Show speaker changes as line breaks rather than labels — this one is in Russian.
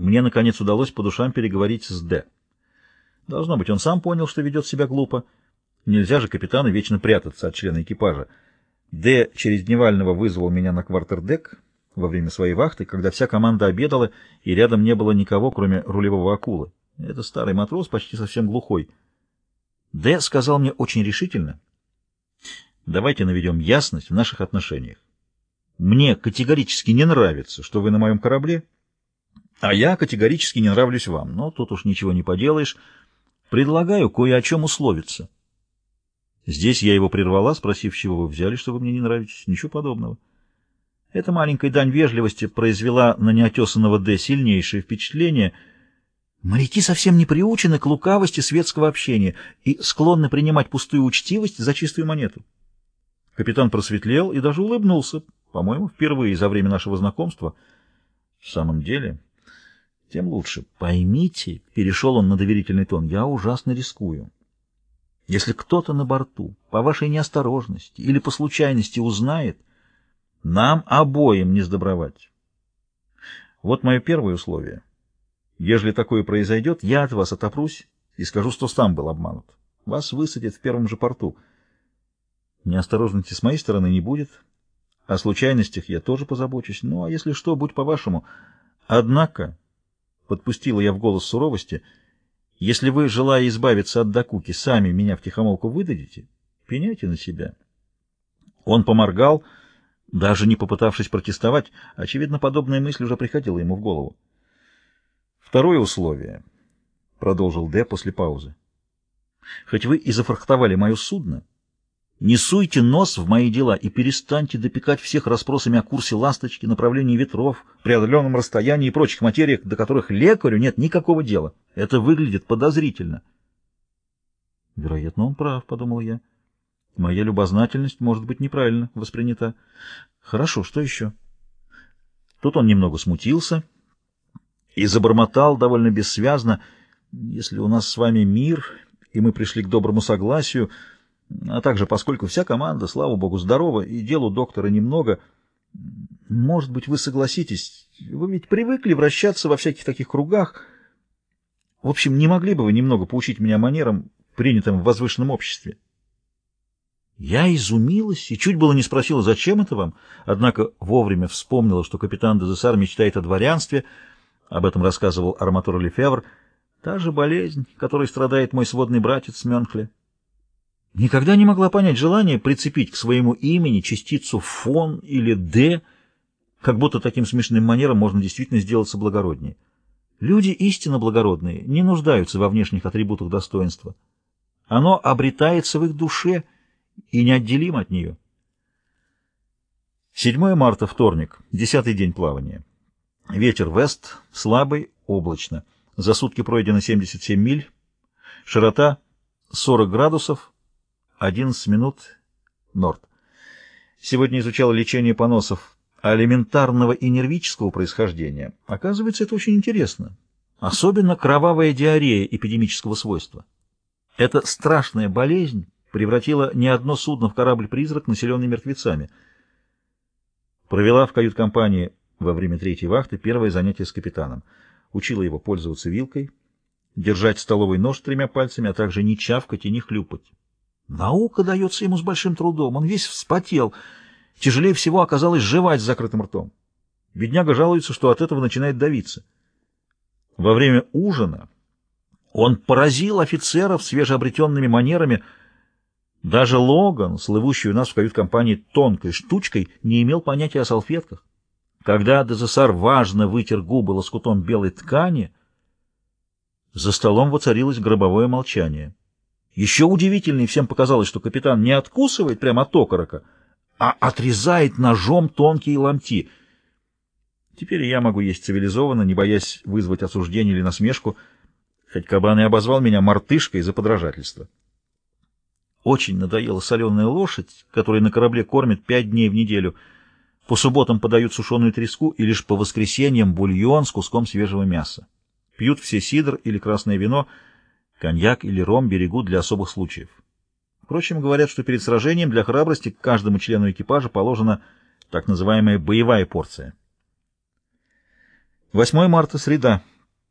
Мне, наконец, удалось по душам переговорить с Д. Должно быть, он сам понял, что ведет себя глупо. Нельзя же капитану вечно прятаться от члена экипажа. Д через Дневального вызвал меня на квартердек во время своей вахты, когда вся команда обедала, и рядом не было никого, кроме рулевого акулы. Это старый матрос, почти совсем глухой. Д сказал мне очень решительно, давайте наведем ясность в наших отношениях. Мне категорически не нравится, что вы на моем корабле, а я категорически не нравлюсь вам. Но тут уж ничего не поделаешь. Предлагаю кое о чем условиться. Здесь я его прервала, спросив, чего вы взяли, что вы мне не нравитесь. Ничего подобного. Эта маленькая дань вежливости произвела на неотесанного Д сильнейшее впечатление. Моряки совсем не приучены к лукавости светского общения и склонны принимать пустую учтивость за чистую монету. Капитан просветлел и даже улыбнулся, по-моему, впервые за время нашего знакомства. В самом деле, тем лучше. Поймите, перешел он на доверительный тон, я ужасно рискую. Если кто-то на борту по вашей неосторожности или по случайности узнает, нам обоим не сдобровать. Вот мое первое условие. Ежели такое произойдет, я от вас отопрусь и скажу, что сам был обманут. Вас высадят в первом же порту. Неосторожности с моей стороны не будет. О случайностях я тоже позабочусь. Ну, а если что, будь по-вашему. Однако, подпустила я в голос суровости, — если вы, желая избавиться от докуки, сами меня втихомолку выдадите, пеняйте на себя. Он поморгал, даже не попытавшись протестовать. Очевидно, подобная мысль уже приходила ему в голову. Второе условие, — продолжил Д после паузы. Хоть вы и зафрахтовали мое судно, не суйте нос в мои дела и перестаньте допекать всех расспросами о курсе ласточки, направлении ветров, преодоленном расстоянии и прочих материях, до которых лекарю нет никакого дела. Это выглядит подозрительно. Вероятно, он прав, — подумал я. Моя любознательность может быть неправильно воспринята. Хорошо, что еще? Тут он немного смутился и забормотал довольно бессвязно. Если у нас с вами мир, и мы пришли к доброму согласию, а также поскольку вся команда, слава богу, здорова, и делу доктора немного, может быть, вы согласитесь, вы ведь привыкли вращаться во всяких таких кругах. В общем, не могли бы вы немного поучить меня манерам, принятым в возвышенном обществе? Я изумилась и чуть было не спросила, зачем это вам, однако вовремя вспомнила, что капитан Дезессар мечтает о дворянстве, об этом рассказывал арматур Лефевр, та же болезнь, которой страдает мой сводный братец Мёнхле. Никогда не могла понять желание прицепить к своему имени частицу «фон» или «д», как будто таким смешным манером можно действительно сделаться благороднее. Люди истинно благородные, не нуждаются во внешних атрибутах достоинства. Оно обретается в их душе и неотделимо от нее. 7 марта, вторник, десятый день плавания. Ветер вест, слабый, облачно. За сутки пройдено 77 миль. Широта 40 градусов, 11 минут Норд. Сегодня изучал лечение поносов алиментарного и нервического происхождения. Оказывается, это очень интересно. Особенно кровавая диарея эпидемического свойства. Эта страшная болезнь превратила не одно судно в корабль-призрак, населенный мертвецами. Провела в кают-компании во время третьей вахты первое занятие с капитаном. Учила его пользоваться вилкой, держать столовый нож тремя пальцами, а также не чавкать и не хлюпать. Наука дается ему с большим трудом, он весь вспотел. Тяжелее всего оказалось жевать с закрытым ртом. Бедняга жалуется, что от этого начинает давиться. Во время ужина он поразил офицеров свежеобретенными манерами. Даже Логан, слывущий у нас в кают-компании тонкой штучкой, не имел понятия о салфетках. Когда Дезессар важно вытер губы лоскутом белой ткани, за столом воцарилось гробовое молчание. Еще удивительнее всем показалось, что капитан не откусывает прямо от окорока, а отрезает ножом тонкие ломти. Теперь я могу есть цивилизованно, не боясь вызвать осуждение или насмешку, хоть кабан и обозвал меня мартышкой за подражательство. Очень надоела соленая лошадь, которой на корабле кормят пять дней в неделю. По субботам подают сушеную треску и лишь по воскресеньям бульон с куском свежего мяса. Пьют все сидр или красное вино — Коньяк или ром берегут для особых случаев. Впрочем, говорят, что перед сражением для храбрости каждому члену экипажа положена так называемая боевая порция. 8 марта, среда.